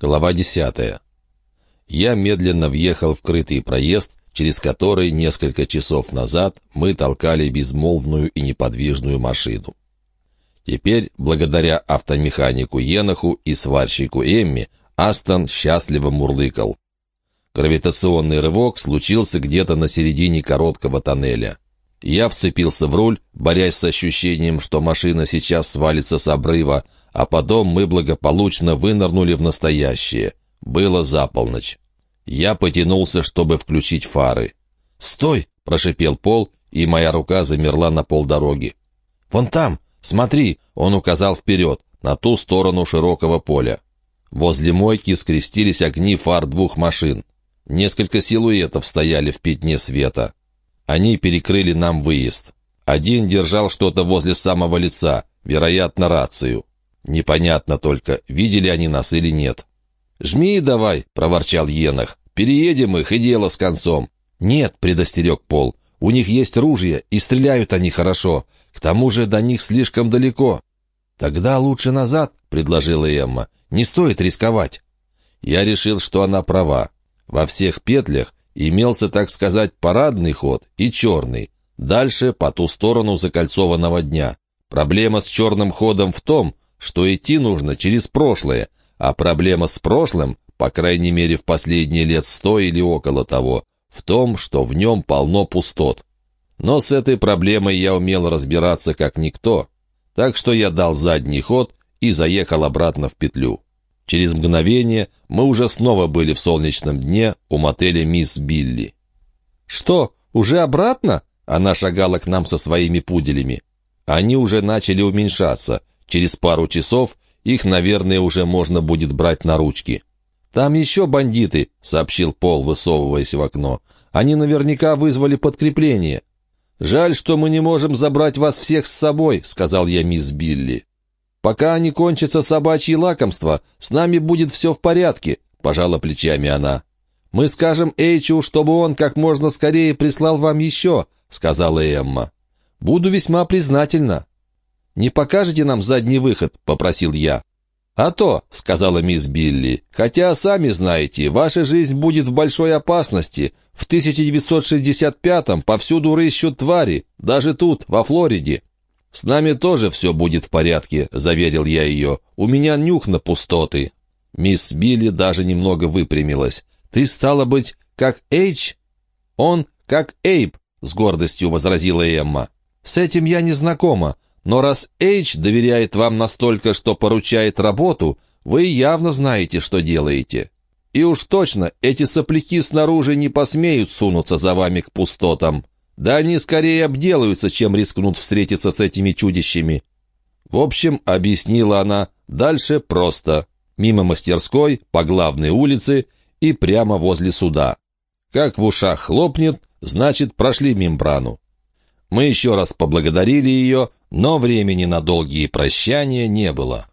Глава 10. Я медленно въехал в крытый проезд, через который несколько часов назад мы толкали безмолвную и неподвижную машину. Теперь, благодаря автомеханику Еноху и сварщику Эмми, Астон счастливо мурлыкал. Гравитационный рывок случился где-то на середине короткого тоннеля. Я вцепился в руль, борясь с ощущением, что машина сейчас свалится с обрыва, а потом мы благополучно вынырнули в настоящее. Было за полночь. Я потянулся, чтобы включить фары. «Стой!» — прошипел Пол, и моя рука замерла на полдороги. «Вон там! Смотри!» — он указал вперед, на ту сторону широкого поля. Возле мойки скрестились огни фар двух машин. Несколько силуэтов стояли в пятне света. Они перекрыли нам выезд. Один держал что-то возле самого лица, вероятно, рацию. Непонятно только, видели они нас или нет. «Жми давай», — проворчал Енах. «Переедем их, и дело с концом». «Нет», — предостерег Пол. «У них есть ружья, и стреляют они хорошо. К тому же до них слишком далеко». «Тогда лучше назад», — предложила Эмма. «Не стоит рисковать». Я решил, что она права. Во всех петлях Имелся, так сказать, парадный ход и черный. Дальше по ту сторону закольцованного дня. Проблема с черным ходом в том, что идти нужно через прошлое, а проблема с прошлым, по крайней мере в последние лет сто или около того, в том, что в нем полно пустот. Но с этой проблемой я умел разбираться как никто, так что я дал задний ход и заехал обратно в петлю. Через мгновение мы уже снова были в солнечном дне у мотеля «Мисс Билли». «Что, уже обратно?» Она шагала к нам со своими пуделями. Они уже начали уменьшаться. Через пару часов их, наверное, уже можно будет брать на ручки. «Там еще бандиты», — сообщил Пол, высовываясь в окно. «Они наверняка вызвали подкрепление». «Жаль, что мы не можем забрать вас всех с собой», — сказал я мисс Билли. «Пока не кончится собачье лакомство, с нами будет все в порядке», — пожала плечами она. «Мы скажем Эйчу, чтобы он как можно скорее прислал вам еще», — сказала Эмма. «Буду весьма признательна». «Не покажете нам задний выход?» — попросил я. «А то», — сказала мисс Билли, — «хотя, сами знаете, ваша жизнь будет в большой опасности. В 1965-м повсюду рыщут твари, даже тут, во Флориде. «С нами тоже все будет в порядке», — заверил я ее. «У меня нюх на пустоты». Мисс Билли даже немного выпрямилась. «Ты, стала быть, как Эйч?» «Он как Эйб», — с гордостью возразила Эмма. «С этим я не знакома, но раз Эйч доверяет вам настолько, что поручает работу, вы явно знаете, что делаете. И уж точно эти сопляки снаружи не посмеют сунуться за вами к пустотам». Да они скорее обделаются, чем рискнут встретиться с этими чудищами. В общем, объяснила она, дальше просто. Мимо мастерской, по главной улице и прямо возле суда. Как в ушах хлопнет, значит, прошли мембрану. Мы еще раз поблагодарили ее, но времени на долгие прощания не было.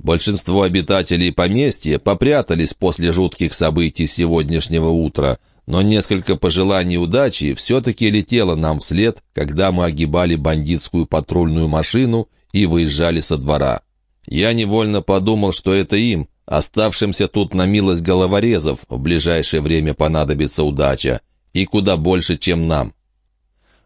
Большинство обитателей поместья попрятались после жутких событий сегодняшнего утра, но несколько пожеланий удачи все-таки летело нам вслед, когда мы огибали бандитскую патрульную машину и выезжали со двора. Я невольно подумал, что это им, оставшимся тут на милость головорезов, в ближайшее время понадобится удача, и куда больше, чем нам.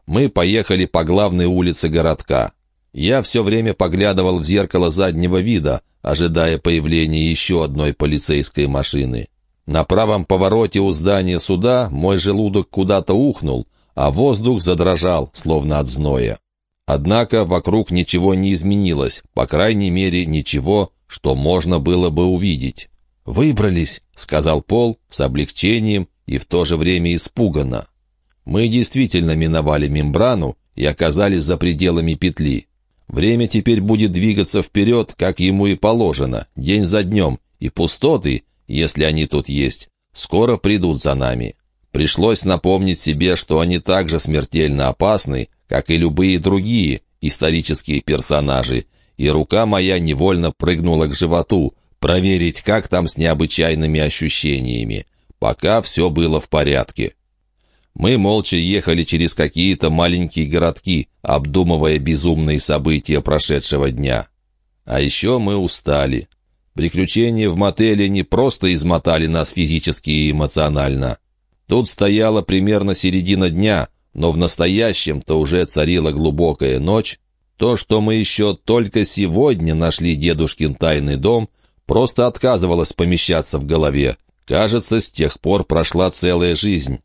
Мы поехали по главной улице городка. Я все время поглядывал в зеркало заднего вида, ожидая появления еще одной полицейской машины. На правом повороте у здания суда мой желудок куда-то ухнул, а воздух задрожал, словно от зноя. Однако вокруг ничего не изменилось, по крайней мере, ничего, что можно было бы увидеть. «Выбрались», — сказал Пол с облегчением и в то же время испуганно. Мы действительно миновали мембрану и оказались за пределами петли. Время теперь будет двигаться вперед, как ему и положено, день за днем, и пустоты, если они тут есть, скоро придут за нами. Пришлось напомнить себе, что они так же смертельно опасны, как и любые другие исторические персонажи, и рука моя невольно прыгнула к животу, проверить, как там с необычайными ощущениями. Пока все было в порядке. Мы молча ехали через какие-то маленькие городки, обдумывая безумные события прошедшего дня. А еще мы устали. Приключения в мотеле не просто измотали нас физически и эмоционально. Тут стояла примерно середина дня, но в настоящем-то уже царила глубокая ночь. То, что мы еще только сегодня нашли дедушкин тайный дом, просто отказывалось помещаться в голове. Кажется, с тех пор прошла целая жизнь.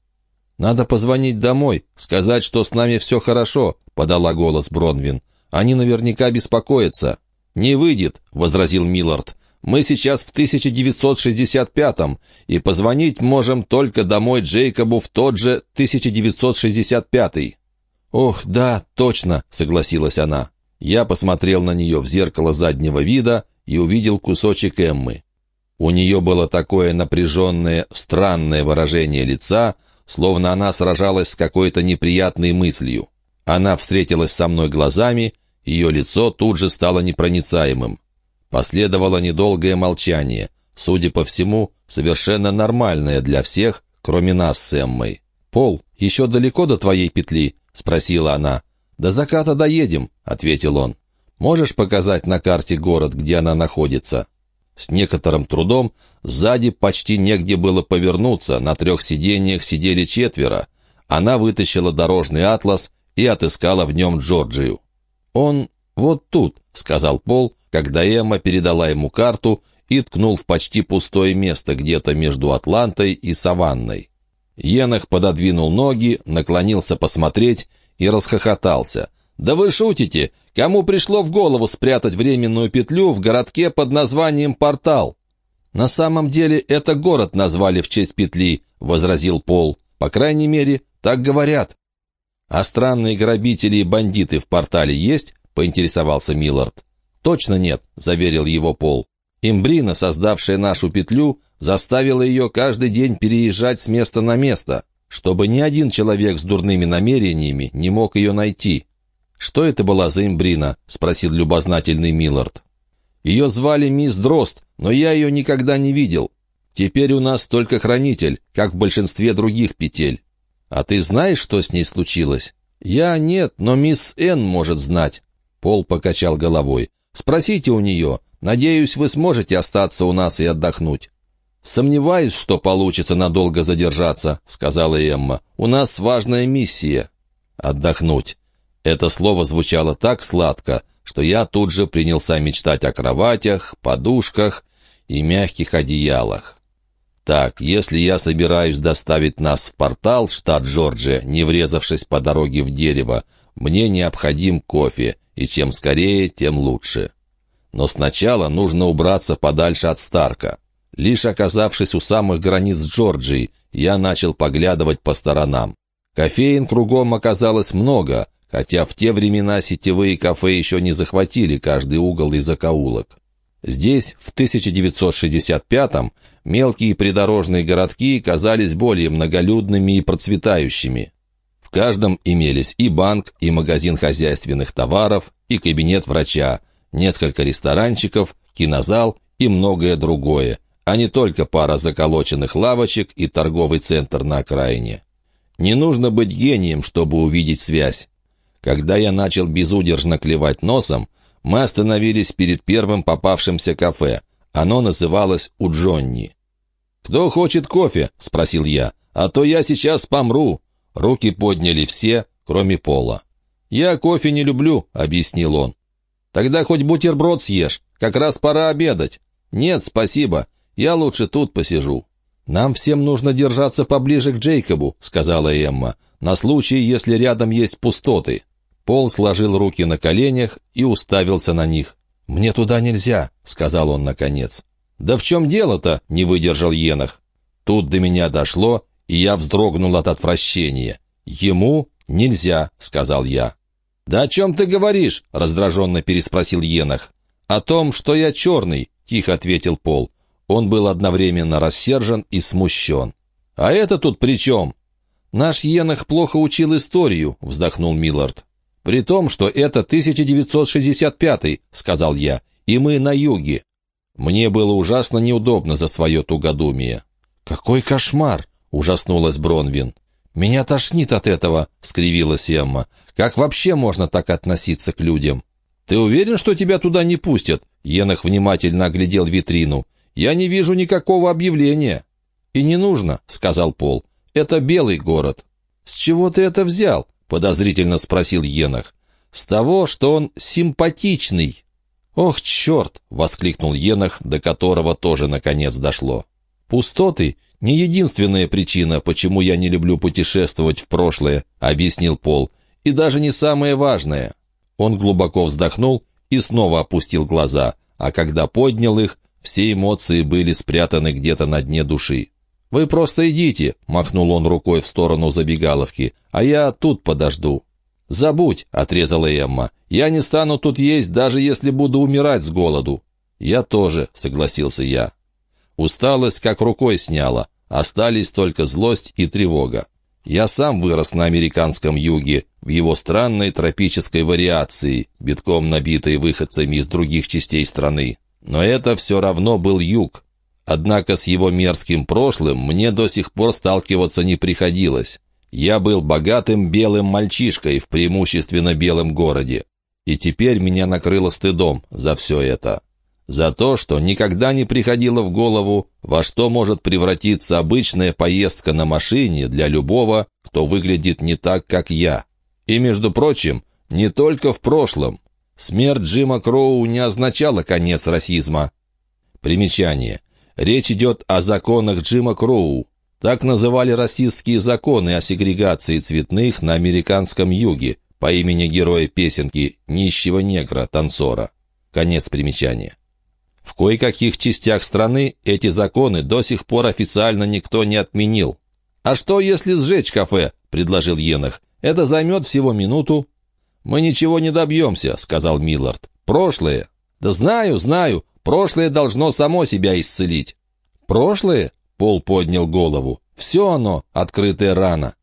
«Надо позвонить домой, сказать, что с нами все хорошо», — подала голос Бронвин. «Они наверняка беспокоятся». «Не выйдет», — возразил Миллард. «Мы сейчас в 1965-м, и позвонить можем только домой Джейкобу в тот же 1965-й». «Ох, да, точно», — согласилась она. Я посмотрел на нее в зеркало заднего вида и увидел кусочек Эммы. У нее было такое напряженное, странное выражение лица, словно она сражалась с какой-то неприятной мыслью. Она встретилась со мной глазами, ее лицо тут же стало непроницаемым. Последовало недолгое молчание, судя по всему, совершенно нормальное для всех, кроме нас с Эммой. «Пол, еще далеко до твоей петли?» — спросила она. «До заката доедем», — ответил он. «Можешь показать на карте город, где она находится?» С некоторым трудом сзади почти негде было повернуться, на трех сиденьях сидели четверо. Она вытащила дорожный атлас и отыскала в нем Джорджию. «Он вот тут», — сказал Пол, когда Эмма передала ему карту и ткнул в почти пустое место где-то между Атлантой и Саванной. Енах пододвинул ноги, наклонился посмотреть и расхохотался. «Да вы шутите! Кому пришло в голову спрятать временную петлю в городке под названием Портал? На самом деле это город назвали в честь петли, возразил Пол. По крайней мере, так говорят. А странные грабители и бандиты в портале есть? поинтересовался Миллард. Точно нет, заверил его Пол. Имбрина, создавшая нашу петлю, заставила ее каждый день переезжать с места на место, чтобы ни один человек с дурными намерениями не мог ее найти. «Что это была за имбрина?» — спросил любознательный Миллард. «Ее звали мисс Дрозд, но я ее никогда не видел. Теперь у нас только хранитель, как в большинстве других петель. А ты знаешь, что с ней случилось?» «Я нет, но мисс Н может знать». Пол покачал головой. «Спросите у нее. Надеюсь, вы сможете остаться у нас и отдохнуть». «Сомневаюсь, что получится надолго задержаться», — сказала Эмма. «У нас важная миссия». «Отдохнуть. Это слово звучало так сладко, что я тут же принялся мечтать о кроватях, подушках и мягких одеялах. Так, если я собираюсь доставить нас в портал, штат Джорджия, не врезавшись по дороге в дерево, мне необходим кофе, и чем скорее, тем лучше. Но сначала нужно убраться подальше от Старка. Лишь оказавшись у самых границ Джорджии, я начал поглядывать по сторонам. Кофеин кругом оказалось много, хотя в те времена сетевые кафе еще не захватили каждый угол и закоулок. Здесь, в 1965-м, мелкие придорожные городки казались более многолюдными и процветающими. В каждом имелись и банк, и магазин хозяйственных товаров, и кабинет врача, несколько ресторанчиков, кинозал и многое другое, а не только пара заколоченных лавочек и торговый центр на окраине. Не нужно быть гением, чтобы увидеть связь. Когда я начал безудержно клевать носом, мы остановились перед первым попавшимся кафе. Оно называлось «У Джонни». «Кто хочет кофе?» — спросил я. «А то я сейчас помру». Руки подняли все, кроме Пола. «Я кофе не люблю», — объяснил он. «Тогда хоть бутерброд съешь. Как раз пора обедать». «Нет, спасибо. Я лучше тут посижу». «Нам всем нужно держаться поближе к Джейкобу», — сказала Эмма, «на случай, если рядом есть пустоты». Пол сложил руки на коленях и уставился на них. «Мне туда нельзя», — сказал он наконец. «Да в чем дело-то?» — не выдержал Енах. Тут до меня дошло, и я вздрогнул от отвращения. «Ему нельзя», — сказал я. «Да о чем ты говоришь?» — раздраженно переспросил Енах. «О том, что я черный», — тихо ответил Пол. Он был одновременно рассержен и смущен. «А это тут при чем?» «Наш Енах плохо учил историю», — вздохнул Миллард. «При том, что это 1965-й», — сказал я, — «и мы на юге». Мне было ужасно неудобно за свое тугодумие. «Какой кошмар!» — ужаснулась Бронвин. «Меня тошнит от этого», — скривилась Эмма. «Как вообще можно так относиться к людям?» «Ты уверен, что тебя туда не пустят?» Енах внимательно оглядел витрину. «Я не вижу никакого объявления». «И не нужно», — сказал Пол. «Это белый город». «С чего ты это взял?» — подозрительно спросил Енах. «С того, что он симпатичный». «Ох, черт!» — воскликнул Енах, до которого тоже наконец дошло. «Пустоты — не единственная причина, почему я не люблю путешествовать в прошлое», — объяснил Пол. «И даже не самое важное». Он глубоко вздохнул и снова опустил глаза, а когда поднял их, все эмоции были спрятаны где-то на дне души. «Вы просто идите», — махнул он рукой в сторону забегаловки, «а я тут подожду». «Забудь», — отрезала Эмма, «я не стану тут есть, даже если буду умирать с голоду». «Я тоже», — согласился я. Усталость как рукой сняла, остались только злость и тревога. Я сам вырос на американском юге, в его странной тропической вариации, битком набитой выходцами из других частей страны. Но это все равно был юг. Однако с его мерзким прошлым мне до сих пор сталкиваться не приходилось. Я был богатым белым мальчишкой в преимущественно белом городе. И теперь меня накрыло стыдом за все это. За то, что никогда не приходило в голову, во что может превратиться обычная поездка на машине для любого, кто выглядит не так, как я. И, между прочим, не только в прошлом. Смерть Джима Кроу не означала конец расизма. Примечание. Речь идет о законах Джима Кроу. Так называли расистские законы о сегрегации цветных на американском юге по имени героя песенки «Нищего негра-танцора». Конец примечания. В кое-каких частях страны эти законы до сих пор официально никто не отменил. «А что, если сжечь кафе?» — предложил Енах. «Это займет всего минуту». «Мы ничего не добьемся», — сказал Миллард. «Прошлое». «Да знаю, знаю. Прошлое должно само себя исцелить». «Прошлое?» Пол поднял голову. «Все оно — открытая рана».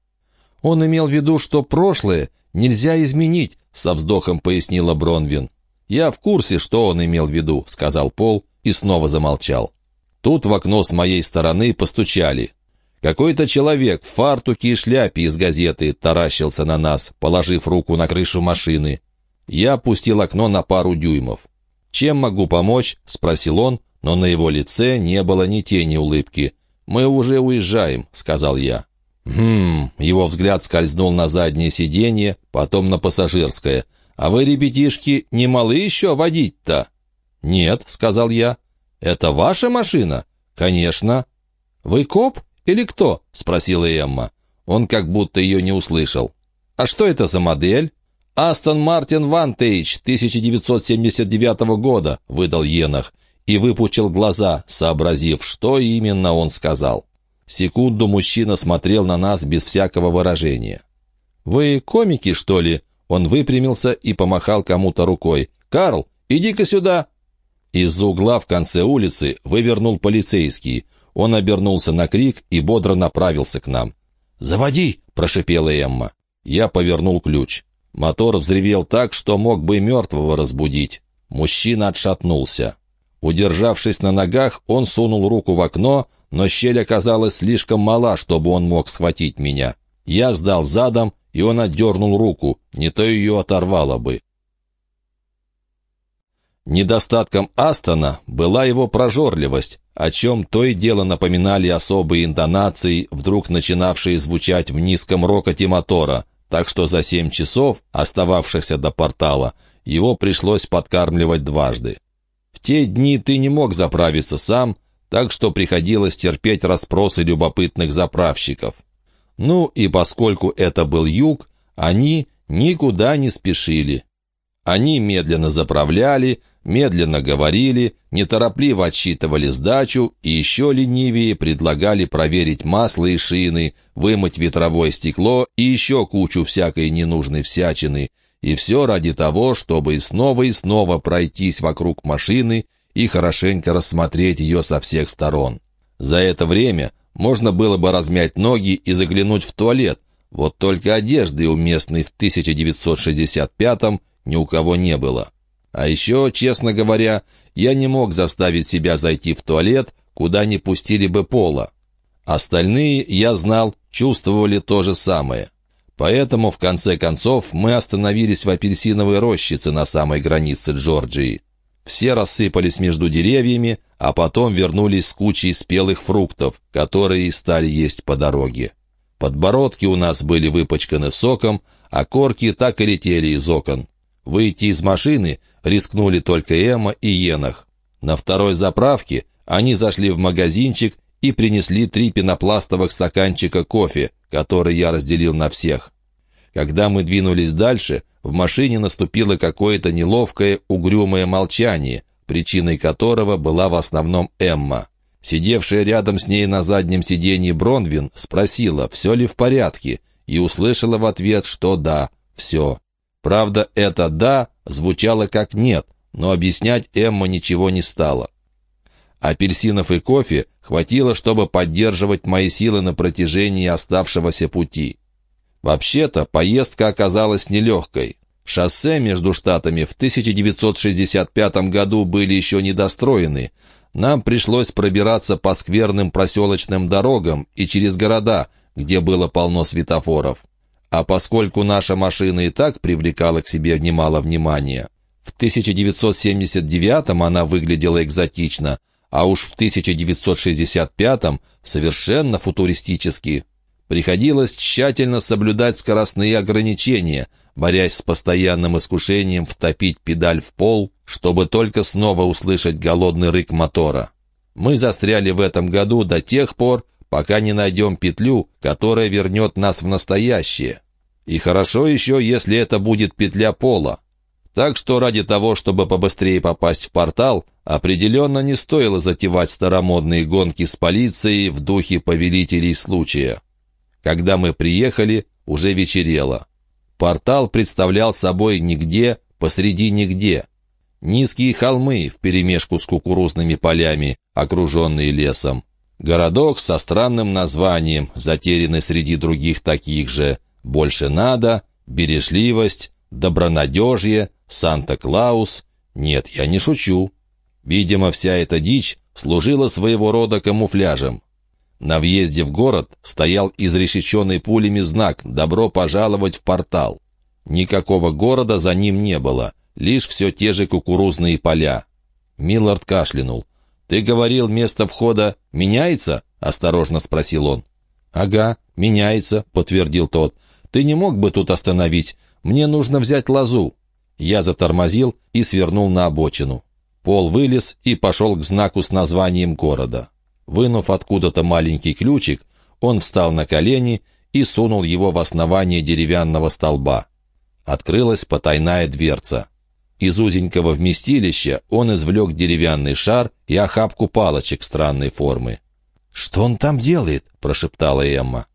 Он имел в виду, что прошлое нельзя изменить, со вздохом пояснила Бронвин. «Я в курсе, что он имел в виду», — сказал Пол и снова замолчал. Тут в окно с моей стороны постучали. Какой-то человек в фартуке и шляпе из газеты таращился на нас, положив руку на крышу машины. Я опустил окно на пару дюймов. «Чем могу помочь?» — спросил он, но на его лице не было ни тени улыбки. «Мы уже уезжаем», — сказал я. «Хм...» — его взгляд скользнул на заднее сиденье, потом на пассажирское. «А вы, ребятишки, не малы еще водить-то?» «Нет», — сказал я. «Это ваша машина?» «Конечно». «Вы коп или кто?» — спросила Эмма. Он как будто ее не услышал. «А что это за модель?» «Астон Мартин Вантейдж 1979 года», — выдал Енах и выпучил глаза, сообразив, что именно он сказал. Секунду мужчина смотрел на нас без всякого выражения. «Вы комики, что ли?» Он выпрямился и помахал кому-то рукой. «Карл, иди-ка сюда!» Из-за угла в конце улицы вывернул полицейский. Он обернулся на крик и бодро направился к нам. «Заводи!» — прошипела Эмма. Я повернул ключ. Мотор взревел так, что мог бы мертвого разбудить. Мужчина отшатнулся. Удержавшись на ногах, он сунул руку в окно, но щель оказалась слишком мала, чтобы он мог схватить меня. Я сдал задом, и он отдернул руку, не то ее оторвало бы. Недостатком Астона была его прожорливость, о чем то и дело напоминали особые интонации, вдруг начинавшие звучать в низком рокоте мотора, так что за семь часов, остававшихся до портала, его пришлось подкармливать дважды. В те дни ты не мог заправиться сам, так что приходилось терпеть расспросы любопытных заправщиков. Ну и поскольку это был юг, они никуда не спешили. Они медленно заправляли, медленно говорили, неторопливо отсчитывали сдачу и еще ленивее предлагали проверить масло и шины, вымыть ветровое стекло и еще кучу всякой ненужной всячины — и все ради того, чтобы снова и снова пройтись вокруг машины и хорошенько рассмотреть ее со всех сторон. За это время можно было бы размять ноги и заглянуть в туалет, вот только одежды уместной в 1965-м ни у кого не было. А еще, честно говоря, я не мог заставить себя зайти в туалет, куда не пустили бы пола. Остальные, я знал, чувствовали то же самое. Поэтому, в конце концов, мы остановились в апельсиновой рощице на самой границе Джорджии. Все рассыпались между деревьями, а потом вернулись с кучей спелых фруктов, которые стали есть по дороге. Подбородки у нас были выпачканы соком, а корки так и летели из окон. Выйти из машины рискнули только Эмма и Енах. На второй заправке они зашли в магазинчик и принесли три пенопластовых стаканчика кофе, который я разделил на всех. Когда мы двинулись дальше, в машине наступило какое-то неловкое, угрюмое молчание, причиной которого была в основном Эмма. Сидевшая рядом с ней на заднем сиденье Бронвин спросила, все ли в порядке, и услышала в ответ, что да, все. Правда, это «да» звучало как «нет», но объяснять Эмма ничего не стала. Апельсинов и кофе хватило, чтобы поддерживать мои силы на протяжении оставшегося пути. Вообще-то, поездка оказалась нелегкой. Шоссе между штатами в 1965 году были еще недостроены. Нам пришлось пробираться по скверным проселочным дорогам и через города, где было полно светофоров. А поскольку наша машина и так привлекала к себе немало внимания, в 1979 она выглядела экзотично, а уж в 1965 совершенно футуристически. Приходилось тщательно соблюдать скоростные ограничения, борясь с постоянным искушением втопить педаль в пол, чтобы только снова услышать голодный рык мотора. Мы застряли в этом году до тех пор, пока не найдем петлю, которая вернет нас в настоящее. И хорошо еще, если это будет петля пола. Так что ради того, чтобы побыстрее попасть в портал, определенно не стоило затевать старомодные гонки с полицией в духе повелителей случая. Когда мы приехали, уже вечерело. Портал представлял собой нигде, посреди нигде. Низкие холмы вперемешку с кукурузными полями, окруженные лесом. Городок со странным названием, затерянный среди других таких же. Больше надо, бережливость, добронадежье, Санта-Клаус. Нет, я не шучу. Видимо, вся эта дичь служила своего рода камуфляжем. На въезде в город стоял изрешеченный пулями знак «Добро пожаловать в портал». Никакого города за ним не было, лишь все те же кукурузные поля. Миллард кашлянул. «Ты говорил, место входа меняется?» — осторожно спросил он. «Ага, меняется», — подтвердил тот. «Ты не мог бы тут остановить? Мне нужно взять лозу». Я затормозил и свернул на обочину. Пол вылез и пошел к знаку с названием города. Вынув откуда-то маленький ключик, он встал на колени и сунул его в основание деревянного столба. Открылась потайная дверца. Из узенького вместилища он извлек деревянный шар и охапку палочек странной формы. «Что он там делает?» — прошептала Эмма.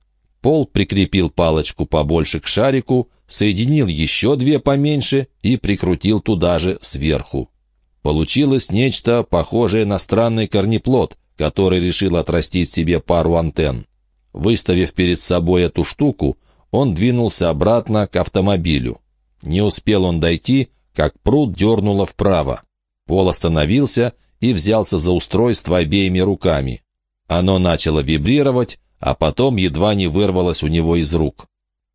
Пол прикрепил палочку побольше к шарику, соединил еще две поменьше и прикрутил туда же сверху. Получилось нечто похожее на странный корнеплод, который решил отрастить себе пару антенн. Выставив перед собой эту штуку, он двинулся обратно к автомобилю. Не успел он дойти, как пруд дернуло вправо. Пол остановился и взялся за устройство обеими руками. Оно начало вибрировать, а потом едва не вырвалось у него из рук.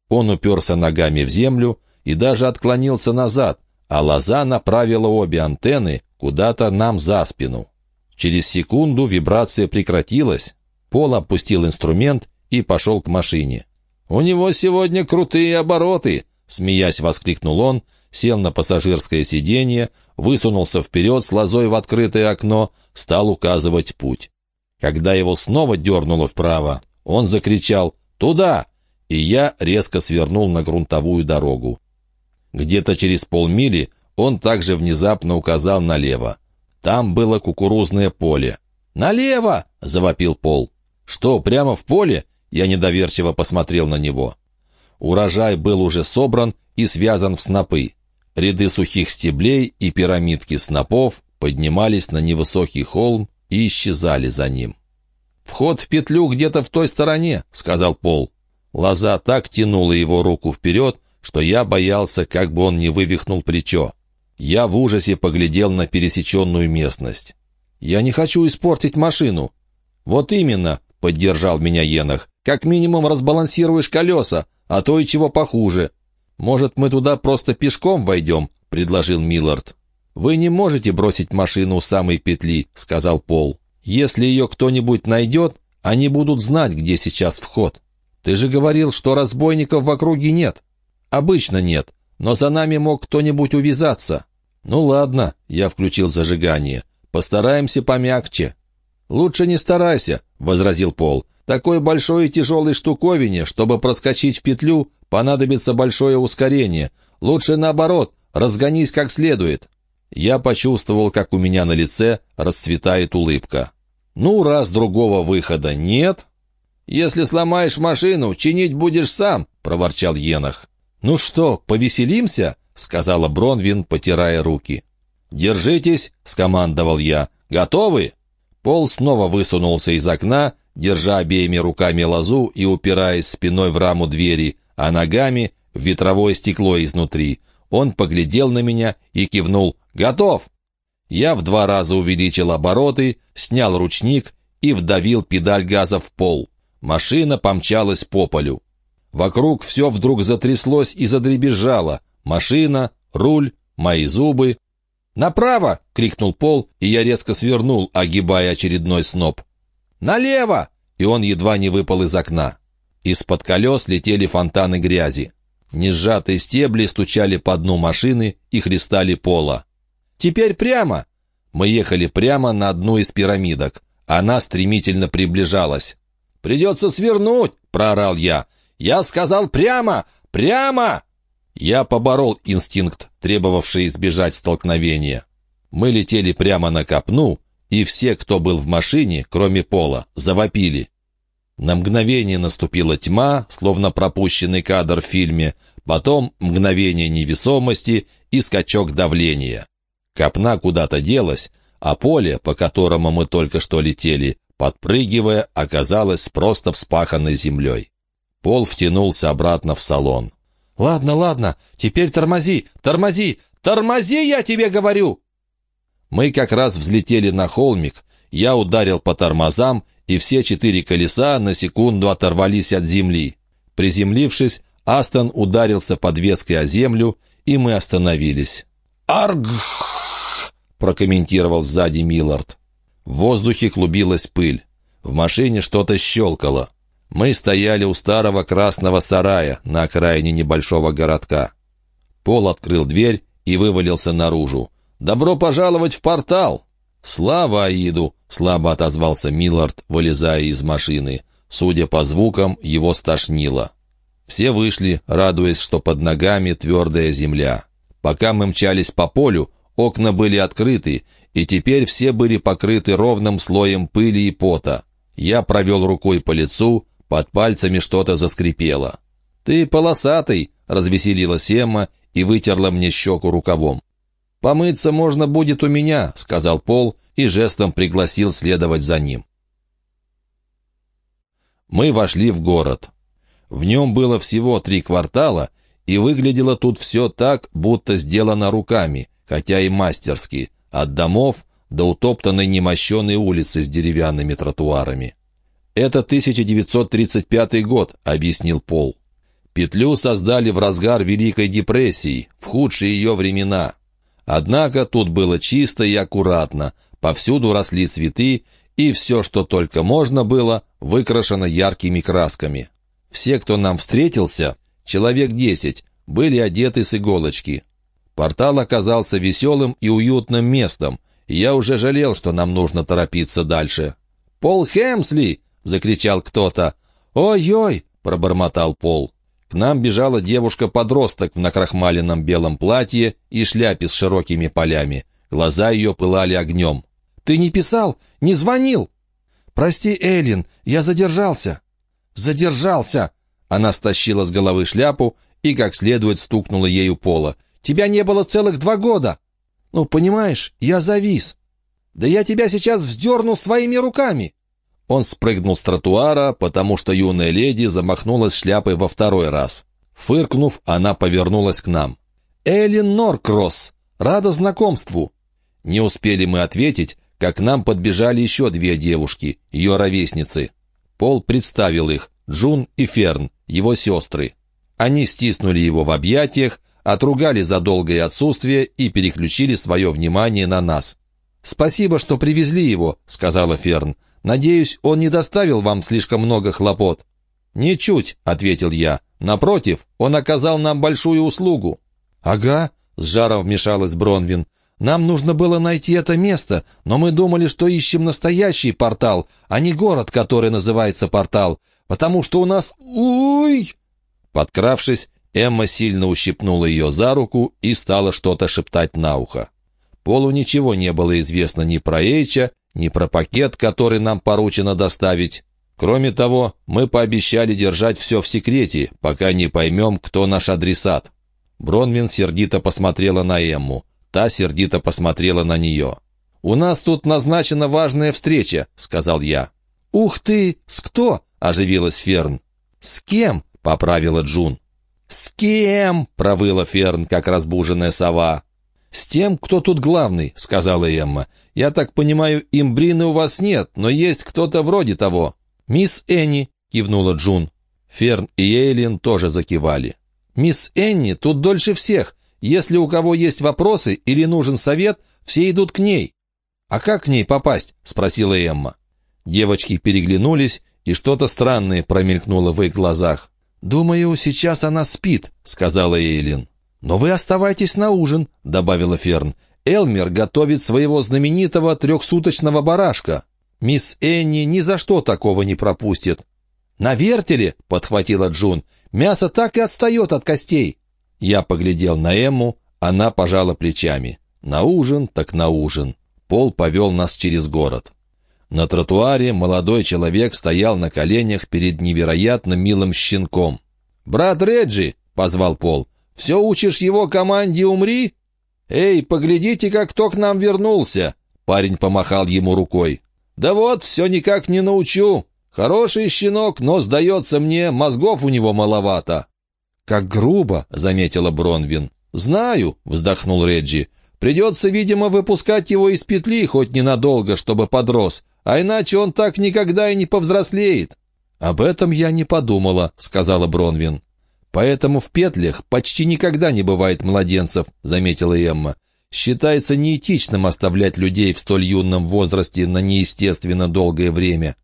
Он уперся ногами в землю и даже отклонился назад, а лоза направила обе антенны куда-то нам за спину. Через секунду вибрация прекратилась, Пол опустил инструмент и пошел к машине. «У него сегодня крутые обороты!» — смеясь воскликнул он, сел на пассажирское сиденье, высунулся вперед с лозой в открытое окно, стал указывать путь. Когда его снова дернуло вправо, он закричал «Туда!» и я резко свернул на грунтовую дорогу. Где-то через полмили он также внезапно указал налево. Там было кукурузное поле. «Налево!» — завопил Пол. «Что, прямо в поле?» Я недоверчиво посмотрел на него. Урожай был уже собран и связан в снопы. Ряды сухих стеблей и пирамидки снопов поднимались на невысокий холм и исчезали за ним. «Вход в петлю где-то в той стороне», — сказал Пол. Лоза так тянула его руку вперед, что я боялся, как бы он не вывихнул плечо. Я в ужасе поглядел на пересеченную местность. «Я не хочу испортить машину». «Вот именно», — поддержал меня Енах. Как минимум разбалансируешь колеса, а то и чего похуже. Может, мы туда просто пешком войдем?» — предложил Миллард. «Вы не можете бросить машину у самой петли», — сказал Пол. «Если ее кто-нибудь найдет, они будут знать, где сейчас вход. Ты же говорил, что разбойников в округе нет». «Обычно нет, но за нами мог кто-нибудь увязаться». «Ну ладно», — я включил зажигание. «Постараемся помягче». «Лучше не старайся», — возразил Пол. «Такой большой и тяжелой штуковине, чтобы проскочить в петлю, понадобится большое ускорение. Лучше наоборот, разгонись как следует». Я почувствовал, как у меня на лице расцветает улыбка. «Ну, раз другого выхода нет...» «Если сломаешь машину, чинить будешь сам», — проворчал Енах. «Ну что, повеселимся?» — сказала Бронвин, потирая руки. «Держитесь», — скомандовал я. «Готовы?» Пол снова высунулся из окна, держа обеими руками лозу и упираясь спиной в раму двери, а ногами в ветровое стекло изнутри. Он поглядел на меня и кивнул «Готов!». Я в два раза увеличил обороты, снял ручник и вдавил педаль газа в пол. Машина помчалась по полю. Вокруг все вдруг затряслось и задребезжало. Машина, руль, мои зубы. «Направо!» — крикнул Пол, и я резко свернул, огибая очередной сноп. «Налево!» — и он едва не выпал из окна. Из-под колес летели фонтаны грязи. Несжатые стебли стучали по дну машины и христали пола. «Теперь прямо!» Мы ехали прямо на одну из пирамидок. Она стремительно приближалась. «Придется свернуть!» — проорал я. «Я сказал прямо! Прямо!» Я поборол инстинкт, требовавший избежать столкновения. Мы летели прямо на копну, и все, кто был в машине, кроме Пола, завопили. На мгновение наступила тьма, словно пропущенный кадр в фильме, потом мгновение невесомости и скачок давления. Копна куда-то делась, а поле, по которому мы только что летели, подпрыгивая, оказалось просто вспаханной землей. Пол втянулся обратно в салон. «Ладно, ладно, теперь тормози, тормози, тормози, я тебе говорю!» Мы как раз взлетели на холмик, я ударил по тормозам, и все четыре колеса на секунду оторвались от земли. Приземлившись, Астон ударился подвеской о землю, и мы остановились. «Арг!» — прокомментировал сзади Миллард. В воздухе клубилась пыль. В машине что-то щелкало. Мы стояли у старого красного сарая на окраине небольшого городка. Пол открыл дверь и вывалился наружу. «Добро пожаловать в портал!» «Слава Аиду!» — слабо отозвался Миллард, вылезая из машины. Судя по звукам, его стошнило. Все вышли, радуясь, что под ногами твердая земля. Пока мы мчались по полю, окна были открыты, и теперь все были покрыты ровным слоем пыли и пота. Я провел рукой по лицу, под пальцами что-то заскрипело. «Ты полосатый!» — развеселилась Эмма и вытерла мне щеку рукавом. «Помыться можно будет у меня», — сказал Пол и жестом пригласил следовать за ним. Мы вошли в город. В нем было всего три квартала, и выглядело тут все так, будто сделано руками, хотя и мастерски, от домов до утоптанной немощенной улицы с деревянными тротуарами. «Это 1935 год», — объяснил Пол. «Петлю создали в разгар Великой депрессии, в худшие ее времена. Однако тут было чисто и аккуратно, повсюду росли цветы, и все, что только можно было, выкрашено яркими красками. Все, кто нам встретился, человек десять, были одеты с иголочки. Портал оказался веселым и уютным местом, и я уже жалел, что нам нужно торопиться дальше. «Пол Хемсли!» — закричал кто-то. «Ой-ой!» — пробормотал Пол. К нам бежала девушка-подросток в накрахмаленном белом платье и шляпе с широкими полями. Глаза ее пылали огнем. «Ты не писал? Не звонил?» «Прости, Эллин, я задержался». «Задержался!» Она стащила с головы шляпу и как следует стукнула ею пола. «Тебя не было целых два года!» «Ну, понимаешь, я завис». «Да я тебя сейчас вздерну своими руками!» Он спрыгнул с тротуара, потому что юная леди замахнулась шляпой во второй раз. Фыркнув, она повернулась к нам. «Эллен Норкросс! Рада знакомству!» Не успели мы ответить, как к нам подбежали еще две девушки, ее ровесницы. Пол представил их. Джун и Ферн, его сестры. Они стиснули его в объятиях, отругали за долгое отсутствие и переключили свое внимание на нас. «Спасибо, что привезли его», — сказала Ферн. «Надеюсь, он не доставил вам слишком много хлопот». «Ничуть», — ответил я. «Напротив, он оказал нам большую услугу». «Ага», — с жаром вмешалась Бронвин. «Нам нужно было найти это место, но мы думали, что ищем настоящий портал, а не город, который называется портал, потому что у нас... Уй!» Подкравшись, Эмма сильно ущипнула ее за руку и стала что-то шептать на ухо. Полу ничего не было известно ни про Эйча, ни про пакет, который нам поручено доставить. Кроме того, мы пообещали держать все в секрете, пока не поймем, кто наш адресат. Бронвин сердито посмотрела на Эмму. Та сердито посмотрела на нее. «У нас тут назначена важная встреча», — сказал я. «Ух ты! С кто?» — оживилась Ферн. «С кем?» — поправила Джун. «С кем?» — провыла Ферн, как разбуженная сова. «С тем, кто тут главный», — сказала Эмма. «Я так понимаю, имбрины у вас нет, но есть кто-то вроде того». «Мисс Энни», — кивнула Джун. Ферн и Эйлин тоже закивали. «Мисс Энни тут дольше всех. Если у кого есть вопросы или нужен совет, все идут к ней». «А как к ней попасть?» — спросила Эмма. Девочки переглянулись, и что-то странное промелькнуло в их глазах. «Думаю, сейчас она спит», — сказала Эйлин. «Но вы оставайтесь на ужин», — добавила Ферн. «Элмер готовит своего знаменитого трехсуточного барашка. Мисс Энни ни за что такого не пропустит». «На вертеле», — подхватила Джун, — «мясо так и отстает от костей». Я поглядел на Эмму, она пожала плечами. «На ужин, так на ужин». Пол повел нас через город. На тротуаре молодой человек стоял на коленях перед невероятно милым щенком. «Брат Реджи!» — позвал Пол. Все учишь его команде «умри»?» «Эй, поглядите, как кто к нам вернулся!» Парень помахал ему рукой. «Да вот, все никак не научу. Хороший щенок, но, сдается мне, мозгов у него маловато». «Как грубо», — заметила Бронвин. «Знаю», — вздохнул Реджи. «Придется, видимо, выпускать его из петли хоть ненадолго, чтобы подрос, а иначе он так никогда и не повзрослеет». «Об этом я не подумала», — сказала Бронвин. «Поэтому в петлях почти никогда не бывает младенцев», — заметила Эмма. «Считается неэтичным оставлять людей в столь юном возрасте на неестественно долгое время».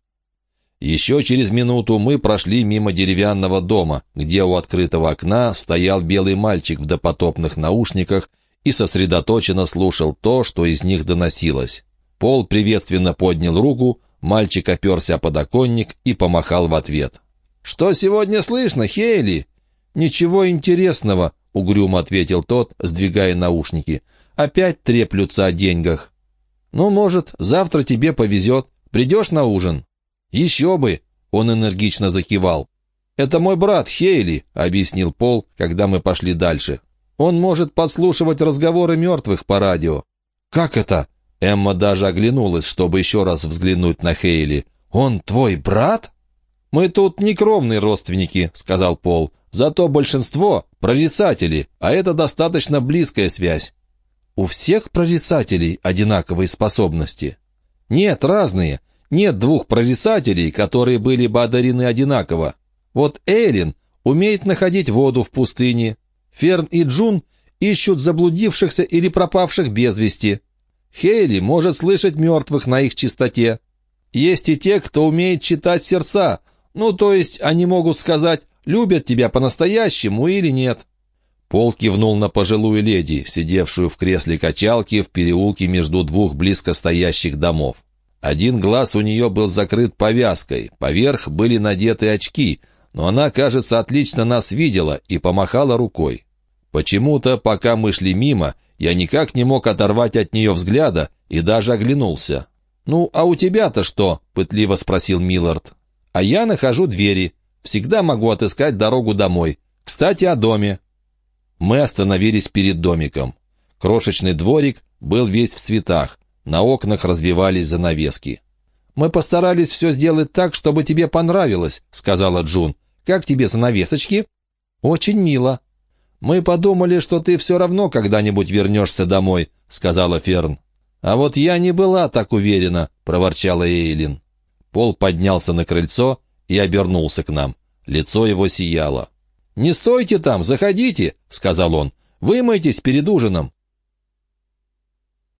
Еще через минуту мы прошли мимо деревянного дома, где у открытого окна стоял белый мальчик в допотопных наушниках и сосредоточенно слушал то, что из них доносилось. Пол приветственно поднял руку, мальчик оперся о подоконник и помахал в ответ. «Что сегодня слышно, Хейли?» «Ничего интересного», — угрюмо ответил тот, сдвигая наушники. «Опять треплются о деньгах». «Ну, может, завтра тебе повезет. Придешь на ужин?» «Еще бы!» — он энергично закивал. «Это мой брат Хейли», — объяснил Пол, когда мы пошли дальше. «Он может подслушивать разговоры мертвых по радио». «Как это?» Эмма даже оглянулась, чтобы еще раз взглянуть на Хейли. «Он твой брат?» «Мы тут не кровные родственники», — сказал Пол. Зато большинство — прорицатели, а это достаточно близкая связь. У всех прорицателей одинаковые способности? Нет, разные. Нет двух прорицателей, которые были бы одарены одинаково. Вот Эйлин умеет находить воду в пустыне. Ферн и Джун ищут заблудившихся или пропавших без вести. Хейли может слышать мертвых на их чистоте. Есть и те, кто умеет читать сердца, ну, то есть они могут сказать любят тебя по-настоящему или нет». Пол кивнул на пожилую леди, сидевшую в кресле качалки в переулке между двух близко стоящих домов. Один глаз у нее был закрыт повязкой, поверх были надеты очки, но она, кажется, отлично нас видела и помахала рукой. Почему-то, пока мы шли мимо, я никак не мог оторвать от нее взгляда и даже оглянулся. «Ну, а у тебя-то что?» — пытливо спросил Миллард. «А я нахожу двери. Всегда могу отыскать дорогу домой. Кстати, о доме». Мы остановились перед домиком. Крошечный дворик был весь в цветах. На окнах развивались занавески. «Мы постарались все сделать так, чтобы тебе понравилось», — сказала Джун. «Как тебе занавесочки?» «Очень мило». «Мы подумали, что ты все равно когда-нибудь вернешься домой», — сказала Ферн. «А вот я не была так уверена», — проворчала Эйлин. Пол поднялся на крыльцо и обернулся к нам. Лицо его сияло. «Не стойте там, заходите», — сказал он. «Вымойтесь перед ужином».